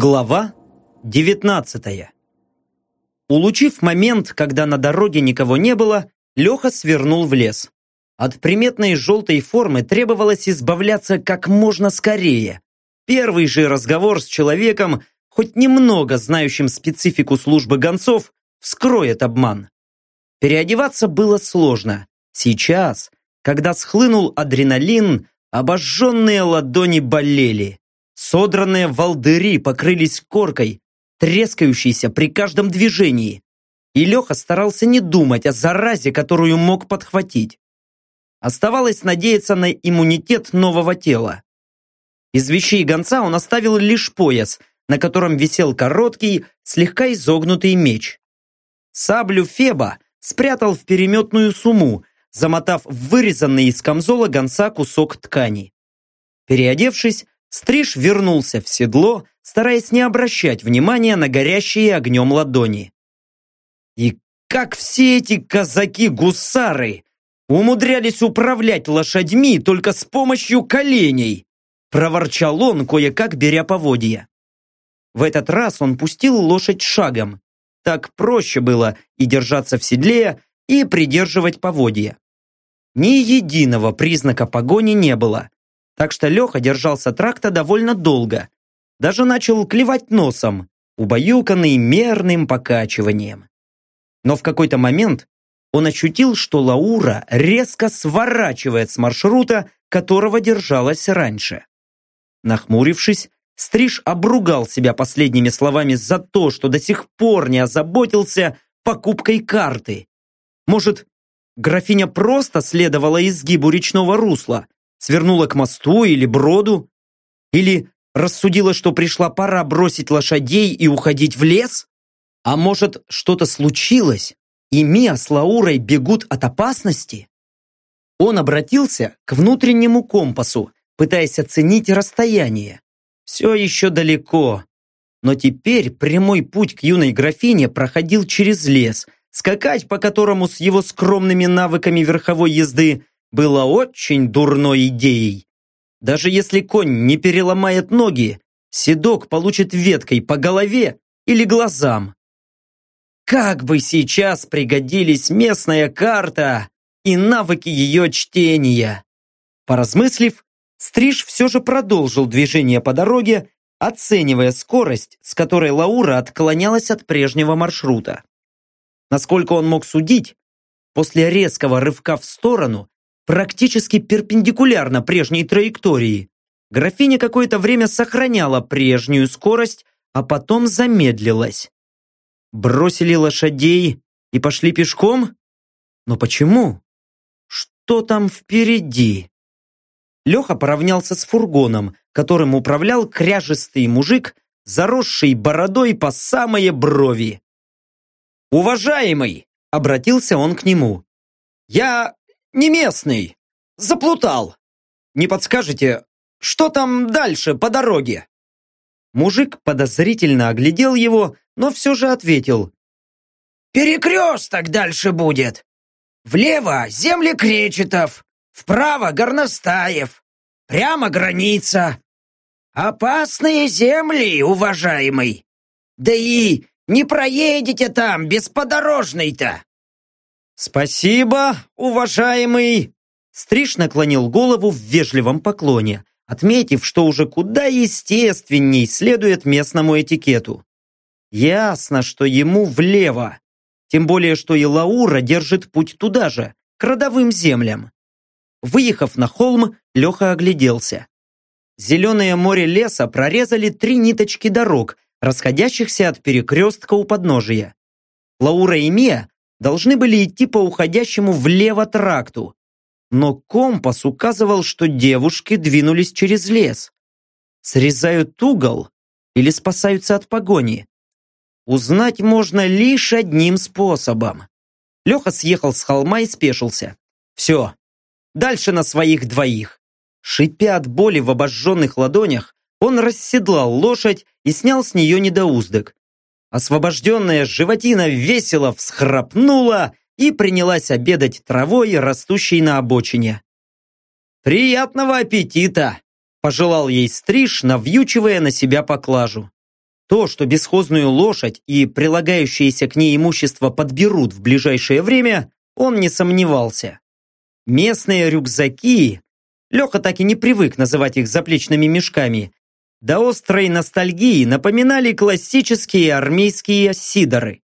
Глава 19 Улучив момент, когда на дороге никого не было, Леха свернул в лес. От приметной желтой формы требовалось избавляться как можно скорее. Первый же разговор с человеком, хоть немного знающим специфику службы гонцов, вскроет обман. Переодеваться было сложно. Сейчас, когда схлынул адреналин, обожженные ладони болели. Содранные волдыри покрылись коркой, трескающейся при каждом движении. И Леха старался не думать о заразе, которую мог подхватить. Оставалось надеяться на иммунитет нового тела. Из вещей гонца он оставил лишь пояс, на котором висел короткий, слегка изогнутый меч. Саблю Феба спрятал в переметную сумму, замотав вырезанный из камзола гонца кусок ткани. Переодевшись, Стриж вернулся в седло, стараясь не обращать внимания на горящие огнем ладони. И как все эти казаки-гусары умудрялись управлять лошадьми только с помощью коленей, проворчал он, кое-как беря поводья. В этот раз он пустил лошадь шагом. Так проще было и держаться в седле, и придерживать поводья. Ни единого признака погони не было, так что Леха держался тракта довольно долго. Даже начал клевать носом, убаюканный мерным покачиванием. Но в какой-то момент он ощутил, что Лаура резко сворачивает с маршрута, которого держалась раньше. Нахмурившись, Стриж обругал себя последними словами за то, что до сих пор не озаботился покупкой карты. Может, графиня просто следовала изгибу речного русла, Свернула к мосту или броду? Или рассудила, что пришла пора бросить лошадей и уходить в лес? А может, что-то случилось, и Мия с Лаурой бегут от опасности? Он обратился к внутреннему компасу, пытаясь оценить расстояние. Все еще далеко. Но теперь прямой путь к юной графине проходил через лес, скакать по которому с его скромными навыками верховой езды было очень дурной идеей. Даже если конь не переломает ноги, седок получит веткой по голове или глазам. Как бы сейчас пригодились местная карта и навыки ее чтения. Поразмыслив, Стриж все же продолжил движение по дороге, оценивая скорость, с которой Лаура отклонялась от прежнего маршрута. Насколько он мог судить, после резкого рывка в сторону практически перпендикулярно прежней траектории. Графиня какое-то время сохраняла прежнюю скорость, а потом замедлилась. Бросили лошадей и пошли пешком? Но почему? Что там впереди? Леха поравнялся с фургоном, которым управлял кряжистый мужик, заросший бородой по самые брови. «Уважаемый!» — обратился он к нему. «Я не местный. Заплутал. Не подскажете, что там дальше по дороге?» Мужик подозрительно оглядел его, но все же ответил. «Перекресток дальше будет. Влево земли Кречетов, вправо Горностаев, прямо граница. Опасные земли, уважаемый. Да и не проедете там без подорожной-то. «Спасибо, уважаемый!» Стриж наклонил голову в вежливом поклоне, отметив, что уже куда естественней следует местному этикету. Ясно, что ему влево. Тем более, что и Лаура держит путь туда же, к родовым землям. Выехав на холм, Леха огляделся. Зеленое море леса прорезали три ниточки дорог, расходящихся от перекрестка у подножия. Лаура и Мия должны были идти по уходящему влево тракту. Но компас указывал, что девушки двинулись через лес. Срезают угол или спасаются от погони? Узнать можно лишь одним способом. Леха съехал с холма и спешился. Все, дальше на своих двоих. Шипя от боли в обожженных ладонях, он расседлал лошадь и снял с нее недоуздок. Освобожденная животина весело всхрапнула и принялась обедать травой, растущей на обочине. «Приятного аппетита!» – пожелал ей стриж, навьючивая на себя поклажу. То, что бесхозную лошадь и прилагающееся к ней имущество подберут в ближайшее время, он не сомневался. Местные рюкзаки, Леха так и не привык называть их заплечными мешками, до острой ностальгии напоминали классические армейские сидоры.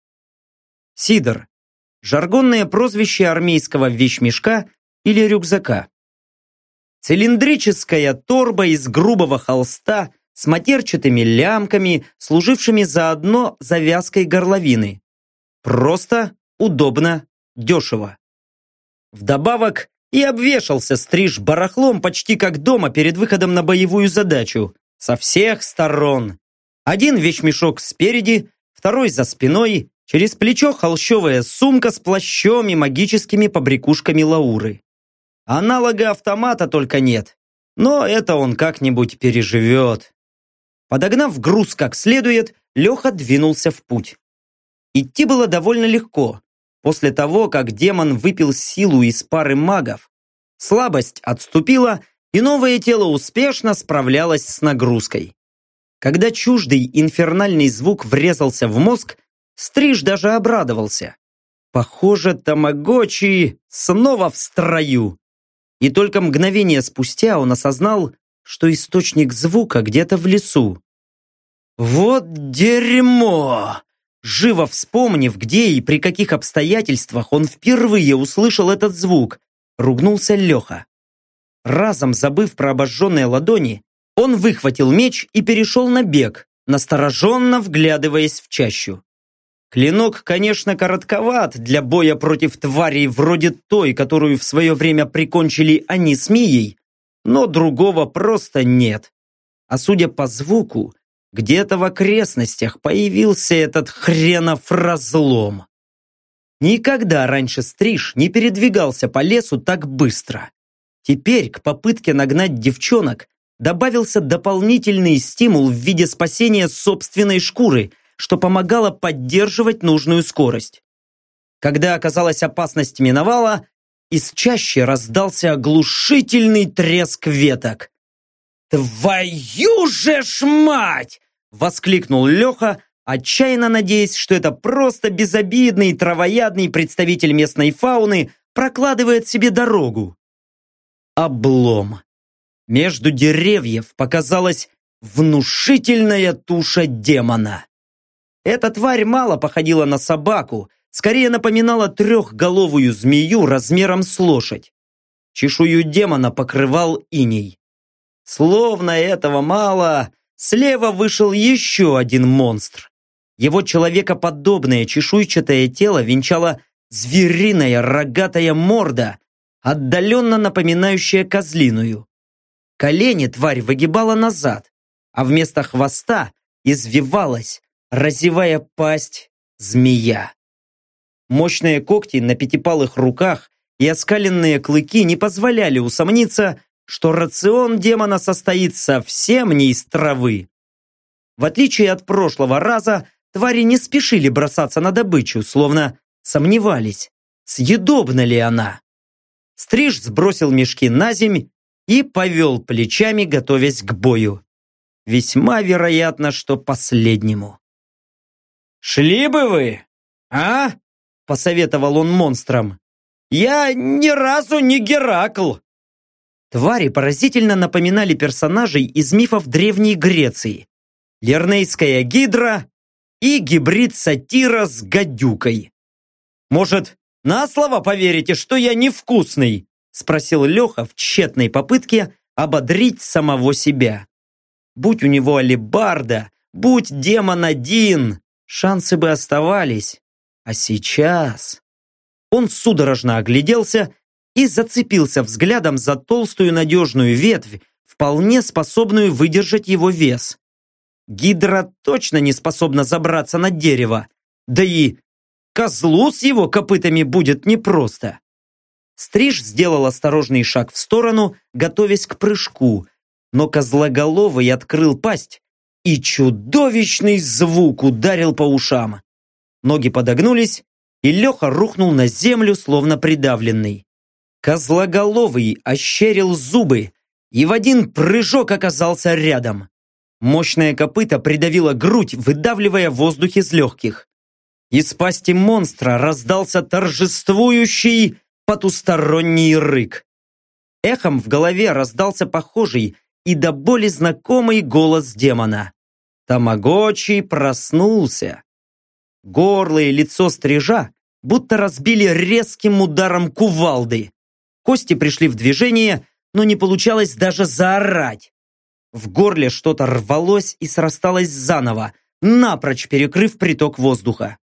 Сидор – жаргонное прозвище армейского вещмешка или рюкзака. Цилиндрическая торба из грубого холста с матерчатыми лямками, служившими заодно завязкой горловины. Просто, удобно, дешево. Вдобавок и обвешался стриж барахлом почти как дома перед выходом на боевую задачу. Со всех сторон. Один вещмешок спереди, второй за спиной, через плечо холщовая сумка с плащом и магическими побрякушками Лауры. Аналога автомата только нет, но это он как-нибудь переживет. Подогнав груз как следует, Леха двинулся в путь. Идти было довольно легко. После того, как демон выпил силу из пары магов, слабость отступила, и новое тело успешно справлялось с нагрузкой. Когда чуждый инфернальный звук врезался в мозг, Стриж даже обрадовался. Похоже, Тамагочи снова в строю. И только мгновение спустя он осознал, что источник звука где-то в лесу. «Вот дерьмо!» Живо вспомнив, где и при каких обстоятельствах он впервые услышал этот звук, ругнулся Леха. Разом забыв про обожженные ладони, он выхватил меч и перешел на бег, настороженно вглядываясь в чащу. Клинок, конечно, коротковат для боя против тварей вроде той, которую в свое время прикончили они с Мией, но другого просто нет. А судя по звуку, где-то в окрестностях появился этот хренов разлом. Никогда раньше Стриж не передвигался по лесу так быстро. Теперь к попытке нагнать девчонок добавился дополнительный стимул в виде спасения собственной шкуры, что помогало поддерживать нужную скорость. Когда оказалась опасность миновала, из чаще раздался оглушительный треск веток. «Твою же ж мать!» – воскликнул Леха, отчаянно надеясь, что это просто безобидный травоядный представитель местной фауны прокладывает себе дорогу. Облом. Между деревьев показалась внушительная туша демона. Эта тварь мало походила на собаку, скорее напоминала трехголовую змею размером с лошадь. Чешую демона покрывал иней. Словно этого мало, слева вышел еще один монстр. Его человекоподобное чешуйчатое тело венчало звериная рогатая морда, отдаленно напоминающая козлиную. Колени тварь выгибала назад, а вместо хвоста извивалась, разевая пасть, змея. Мощные когти на пятипалых руках и оскаленные клыки не позволяли усомниться, что рацион демона состоит совсем не из травы. В отличие от прошлого раза, твари не спешили бросаться на добычу, словно сомневались, съедобна ли она. Стриж сбросил мешки на земь и повел плечами, готовясь к бою. Весьма вероятно, что последнему. «Шли бы вы, а?» – посоветовал он монстрам. «Я ни разу не Геракл!» Твари поразительно напоминали персонажей из мифов Древней Греции. Лернейская гидра и гибрид сатира с гадюкой. Может, на слово поверите, что я невкусный? Спросил Леха в тщетной попытке ободрить самого себя. Будь у него алебарда, будь демон один, шансы бы оставались. А сейчас... Он судорожно огляделся и зацепился взглядом за толстую надежную ветвь, вполне способную выдержать его вес. Гидра точно не способна забраться на дерево, да и козлу с его копытами будет непросто. Стриж сделал осторожный шаг в сторону, готовясь к прыжку, но козлоголовый открыл пасть, и чудовищный звук ударил по ушам. Ноги подогнулись, и Леха рухнул на землю, словно придавленный. Козлоголовый ощерил зубы и в один прыжок оказался рядом. Мощное копыто придавило грудь, выдавливая воздух из легких. Из пасти монстра раздался торжествующий потусторонний рык. Эхом в голове раздался похожий и до боли знакомый голос демона. Тамагочи проснулся. Горло и лицо стрижа будто разбили резким ударом кувалды. Кости пришли в движение, но не получалось даже заорать. В горле что-то рвалось и срасталось заново, напрочь перекрыв приток воздуха.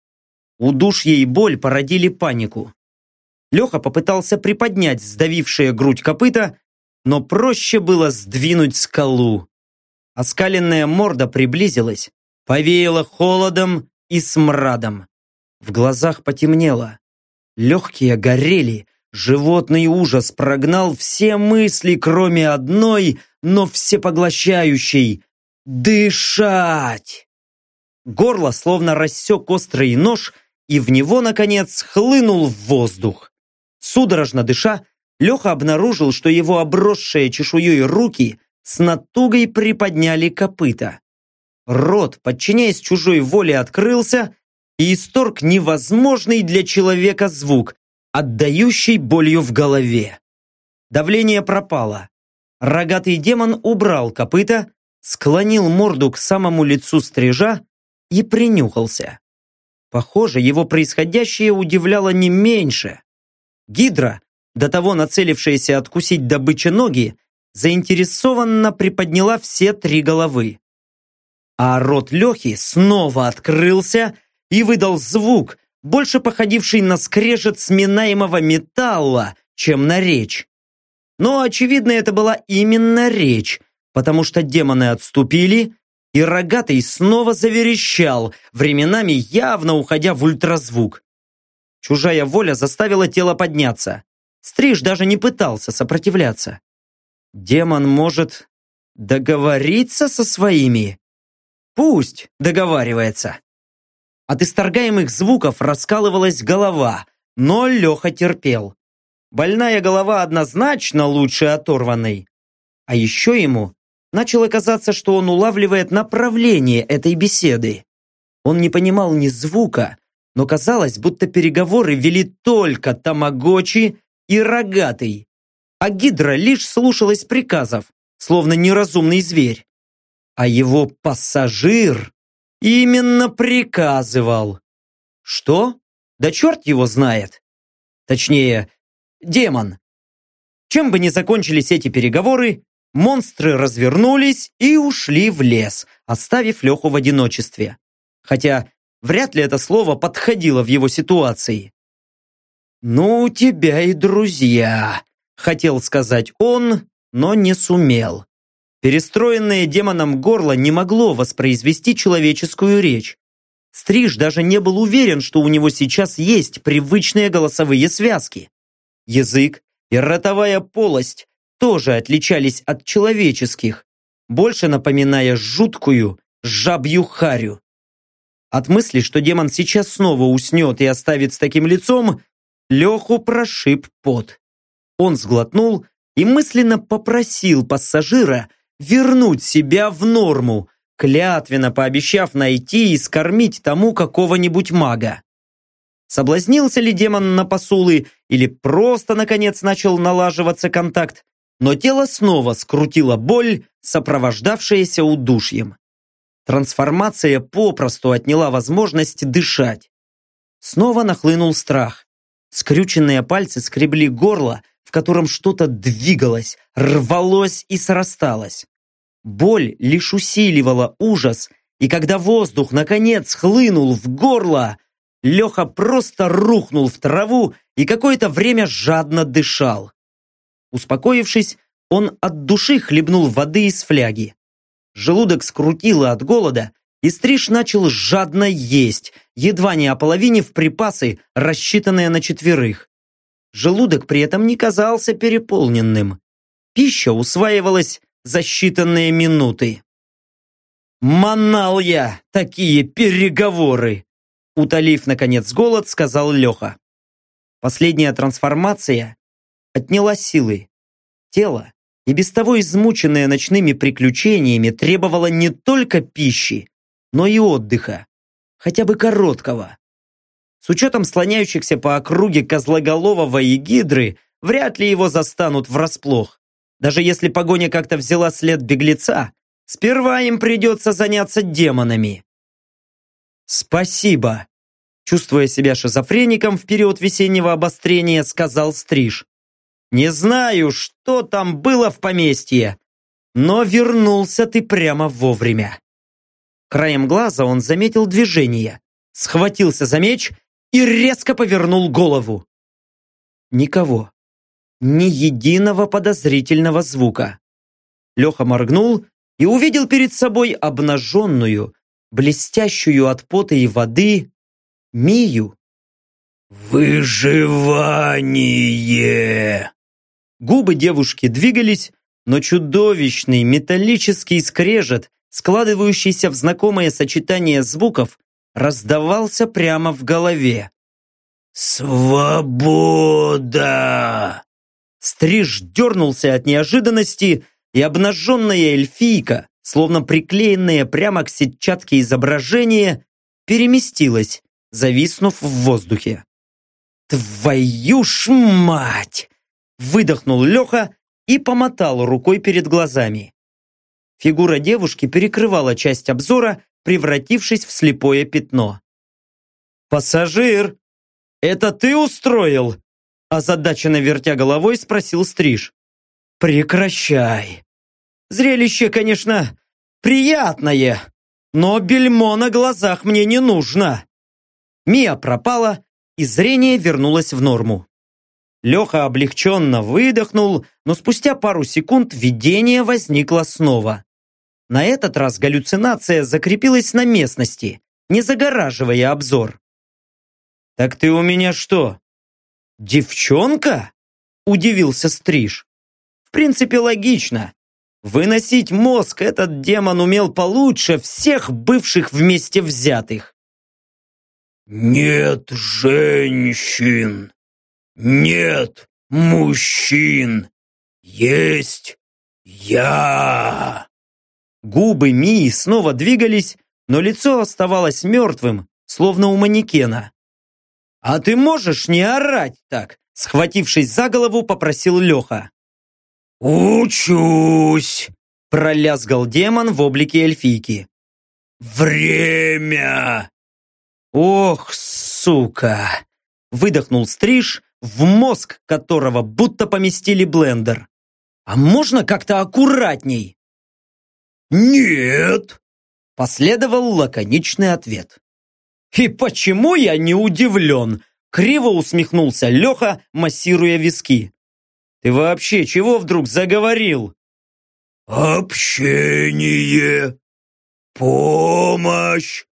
Удушье и боль породили панику. Леха попытался приподнять сдавившее грудь копыта, но проще было сдвинуть скалу. Оскаленная морда приблизилась, повеяла холодом и смрадом. В глазах потемнело. Легкие горели, животный ужас прогнал все мысли, кроме одной, но всепоглощающей — дышать! Горло словно рассек острый нож, и в него, наконец, хлынул воздух. Судорожно дыша, Леха обнаружил, что его обросшие чешуей руки с натугой приподняли копыта. Рот, подчиняясь чужой воле, открылся и исторг невозможный для человека звук, отдающий болью в голове. Давление пропало. Рогатый демон убрал копыта, склонил морду к самому лицу стрижа и принюхался. Похоже, его происходящее удивляло не меньше. Гидра, до того нацелившаяся откусить добыче ноги, заинтересованно приподняла все три головы. А рот Лехи снова открылся и выдал звук, больше походивший на скрежет сминаемого металла, чем на речь. Но, очевидно, это была именно речь, потому что демоны отступили, и рогатый снова заверещал, временами явно уходя в ультразвук. Чужая воля заставила тело подняться. Стриж даже не пытался сопротивляться. Демон может договориться со своими? Пусть договаривается. От исторгаемых звуков раскалывалась голова, но Леха терпел. Больная голова однозначно лучше оторванной. А еще ему начало казаться, что он улавливает направление этой беседы. Он не понимал ни звука, но казалось, будто переговоры вели только Тамагочи и Рогатый, а Гидра лишь слушалась приказов, словно неразумный зверь. А его пассажир именно приказывал. Что? Да черт его знает. Точнее, демон. Чем бы ни закончились эти переговоры, монстры развернулись и ушли в лес, оставив Леху в одиночестве. Хотя Вряд ли это слово подходило в его ситуации. «Ну, у тебя и друзья», — хотел сказать он, но не сумел. Перестроенное демоном горло не могло воспроизвести человеческую речь. Стриж даже не был уверен, что у него сейчас есть привычные голосовые связки. Язык и ротовая полость тоже отличались от человеческих, больше напоминая жуткую жабью харю. От мысли, что демон сейчас снова уснет и оставит с таким лицом, Леху прошиб пот. Он сглотнул и мысленно попросил пассажира вернуть себя в норму, клятвенно пообещав найти и скормить тому какого-нибудь мага. Соблазнился ли демон на посулы или просто, наконец, начал налаживаться контакт, но тело снова скрутило боль, сопровождавшаяся удушьем. Трансформация попросту отняла возможность дышать. Снова нахлынул страх. Скрюченные пальцы скребли горло, в котором что-то двигалось, рвалось и срасталось. Боль лишь усиливала ужас, и когда воздух наконец хлынул в горло, Леха просто рухнул в траву и какое-то время жадно дышал. Успокоившись, он от души хлебнул воды из фляги. Желудок скрутило от голода, и Стриж начал жадно есть, едва не ополовинив припасы, рассчитанные на четверых. Желудок при этом не казался переполненным. Пища усваивалась за считанные минуты. «Манал я такие переговоры!» Утолив, наконец, голод, сказал Леха. Последняя трансформация отняла силы. Тело и без того измученная ночными приключениями требовала не только пищи, но и отдыха, хотя бы короткого. С учетом слоняющихся по округе Козлоголового и Гидры, вряд ли его застанут врасплох. Даже если погоня как-то взяла след беглеца, сперва им придется заняться демонами. «Спасибо», чувствуя себя шизофреником в период весеннего обострения, сказал Стриж. «Не знаю, что там было в поместье, но вернулся ты прямо вовремя». Краем глаза он заметил движение, схватился за меч и резко повернул голову. Никого. Ни единого подозрительного звука. Леха моргнул и увидел перед собой обнаженную, блестящую от пота и воды, Мию. «Выживание!» Губы девушки двигались, но чудовищный металлический скрежет, складывающийся в знакомое сочетание звуков, раздавался прямо в голове. «Свобода!» Стриж дернулся от неожиданности, и обнаженная эльфийка, словно приклеенная прямо к сетчатке изображение, переместилась, зависнув в воздухе. «Твою ж мать!» Выдохнул Леха и помотал рукой перед глазами. Фигура девушки перекрывала часть обзора, превратившись в слепое пятно. «Пассажир, это ты устроил?» Озадаченно вертя головой, спросил Стриж. «Прекращай. Зрелище, конечно, приятное, но бельмо на глазах мне не нужно». Мия пропала, и зрение вернулось в норму. Леха облегченно выдохнул, но спустя пару секунд видение возникло снова. На этот раз галлюцинация закрепилась на местности, не загораживая обзор. «Так ты у меня что, девчонка?» – удивился Стриж. «В принципе, логично. Выносить мозг этот демон умел получше всех бывших вместе взятых. «Нет женщин! Нет мужчин! Есть я!» Губы Мии снова двигались, но лицо оставалось мертвым, словно у манекена. «А ты можешь не орать так?» Схватившись за голову, попросил Леха. «Учусь!» Пролязгал демон в облике эльфийки. «Время!» «Ох, сука!» Выдохнул стриж, в мозг которого будто поместили блендер. «А можно как-то аккуратней?» «Нет!» Последовал лаконичный ответ. «И почему я не удивлен?» Криво усмехнулся Леха, массируя виски. «Ты вообще чего вдруг заговорил?» «Общение, помощь,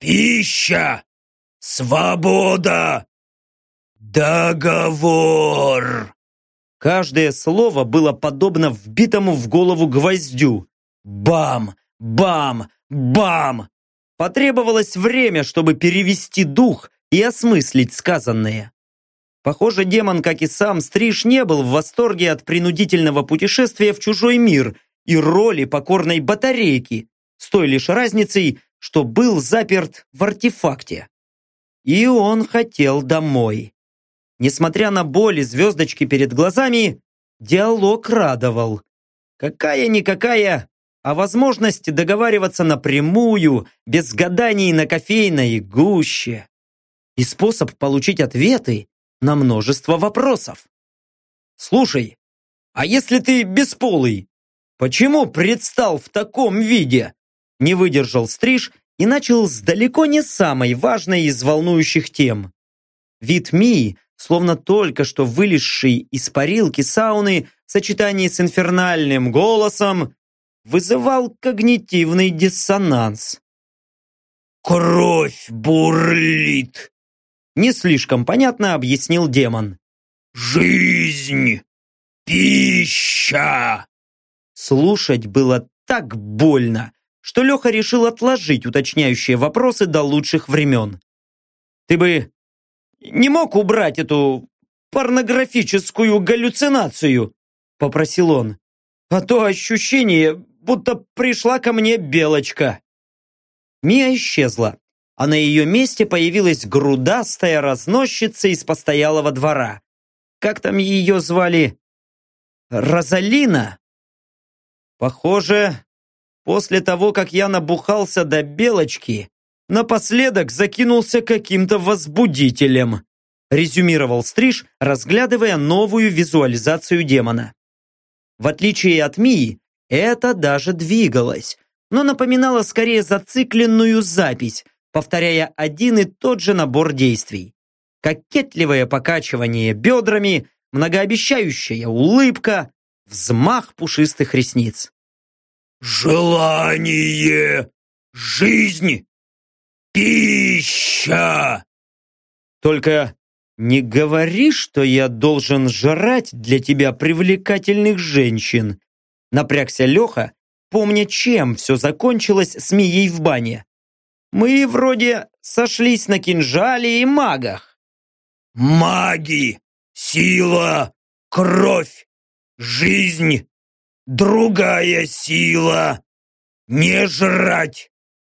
Пища! Свобода! Договор!» Каждое слово было подобно вбитому в голову гвоздю. Бам! Бам! Бам! Потребовалось время, чтобы перевести дух и осмыслить сказанное. Похоже, демон, как и сам Стриж, не был в восторге от принудительного путешествия в чужой мир и роли покорной батарейки, с той лишь разницей, что был заперт в артефакте. И он хотел домой. Несмотря на боль и звездочки перед глазами, диалог радовал. Какая-никакая, а возможность договариваться напрямую, без гаданий на кофейной гуще. И способ получить ответы на множество вопросов. Слушай, а если ты бесполый, почему предстал в таком виде? Не выдержал стриж и начал с далеко не самой важной из волнующих тем. Вид Мии, словно только что вылезший из парилки сауны в сочетании с инфернальным голосом, вызывал когнитивный диссонанс. «Кровь бурлит!» Не слишком понятно объяснил демон. «Жизнь! Пища!» Слушать было так больно, что Леха решил отложить уточняющие вопросы до лучших времен. «Ты бы не мог убрать эту порнографическую галлюцинацию?» попросил он. а то ощущение, будто пришла ко мне белочка. Мия исчезла, а на ее месте появилась грудастая разносчица из постоялого двора. Как там ее звали? Розалина? Похоже, после того, как я набухался до белочки, напоследок закинулся каким-то возбудителем резюмировал Стриж, разглядывая новую визуализацию демона. В отличие от Мии, это даже двигалось, но напоминало скорее зацикленную запись, повторяя один и тот же набор действий. Кокетливое покачивание бедрами, многообещающая улыбка, взмах пушистых ресниц. «Желание! Жизнь! Пища!» Только «Не говори, что я должен жрать для тебя привлекательных женщин!» Напрягся Леха, помня, чем все закончилось с Мией в бане. «Мы вроде сошлись на кинжале и магах». «Маги! Сила! Кровь! Жизнь! Другая сила! Не жрать!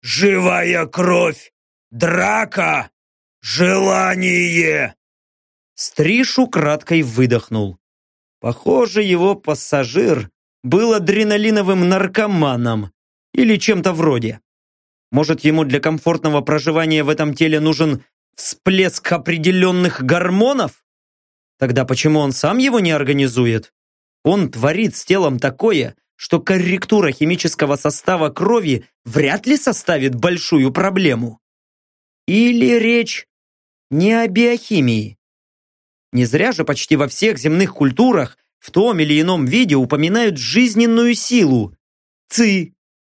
Живая кровь! Драка! Желание!» Стриж украдкой выдохнул. Похоже, его пассажир был адреналиновым наркоманом или чем-то вроде. Может, ему для комфортного проживания в этом теле нужен всплеск определенных гормонов? Тогда почему он сам его не организует? Он творит с телом такое, что корректура химического состава крови вряд ли составит большую проблему. Или речь не о биохимии, не зря же почти во всех земных культурах в том или ином виде упоминают жизненную силу. Ци,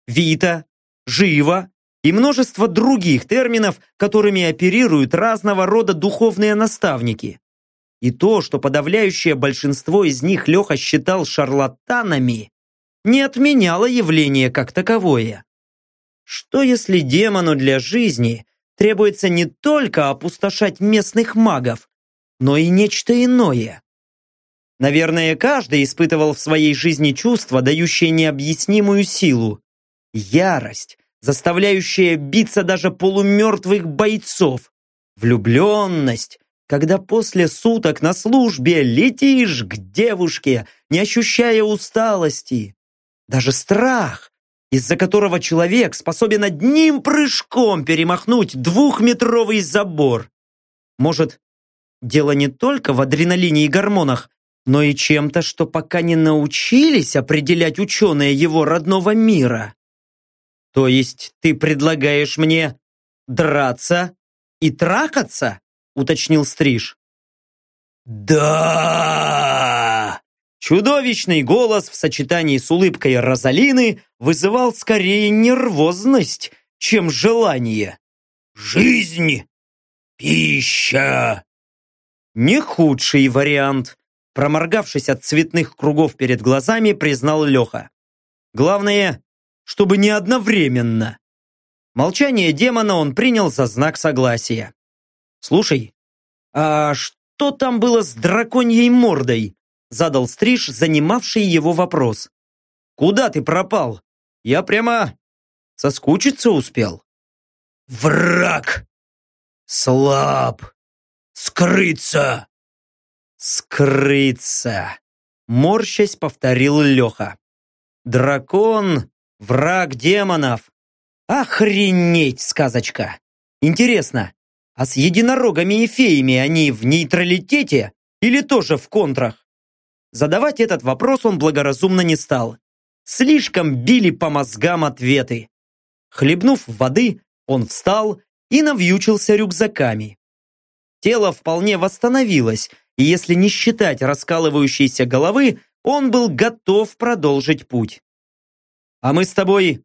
вита, жива и множество других терминов, которыми оперируют разного рода духовные наставники. И то, что подавляющее большинство из них Леха считал шарлатанами, не отменяло явление как таковое. Что если демону для жизни требуется не только опустошать местных магов, но и нечто иное. Наверное, каждый испытывал в своей жизни чувство, дающее необъяснимую силу. Ярость, заставляющая биться даже полумертвых бойцов. Влюбленность, когда после суток на службе летишь к девушке, не ощущая усталости. Даже страх, из-за которого человек способен одним прыжком перемахнуть двухметровый забор. Может, Дело не только в адреналине и гормонах, но и чем-то, что пока не научились определять ученые его родного мира. То есть ты предлагаешь мне драться и трахаться? Уточнил Стриж. Да! Чудовищный голос в сочетании с улыбкой Розалины вызывал скорее нервозность, чем желание. Жизнь! Пища! Не худший вариант, проморгавшись от цветных кругов перед глазами, признал Леха. Главное, чтобы не одновременно. Молчание демона он принял за знак согласия. «Слушай, а что там было с драконьей мордой?» Задал Стриж, занимавший его вопрос. «Куда ты пропал? Я прямо соскучиться успел». «Враг! Слаб!» Скрыться!» «Скрыться!» Морщась повторил Леха. «Дракон — враг демонов! Охренеть, сказочка! Интересно, а с единорогами и феями они в нейтралитете или тоже в контрах?» Задавать этот вопрос он благоразумно не стал. Слишком били по мозгам ответы. Хлебнув воды, он встал и навьючился рюкзаками тело вполне восстановилось, и если не считать раскалывающейся головы, он был готов продолжить путь. «А мы с тобой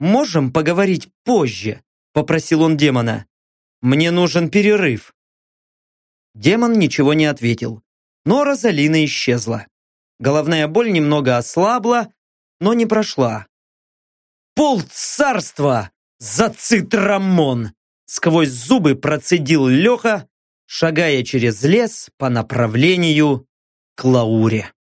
можем поговорить позже?» – попросил он демона. «Мне нужен перерыв». Демон ничего не ответил, но Розалина исчезла. Головная боль немного ослабла, но не прошла. «Пол царства за цитрамон!» Сквозь зубы процедил Леха, шагая через лес по направлению к Лауре.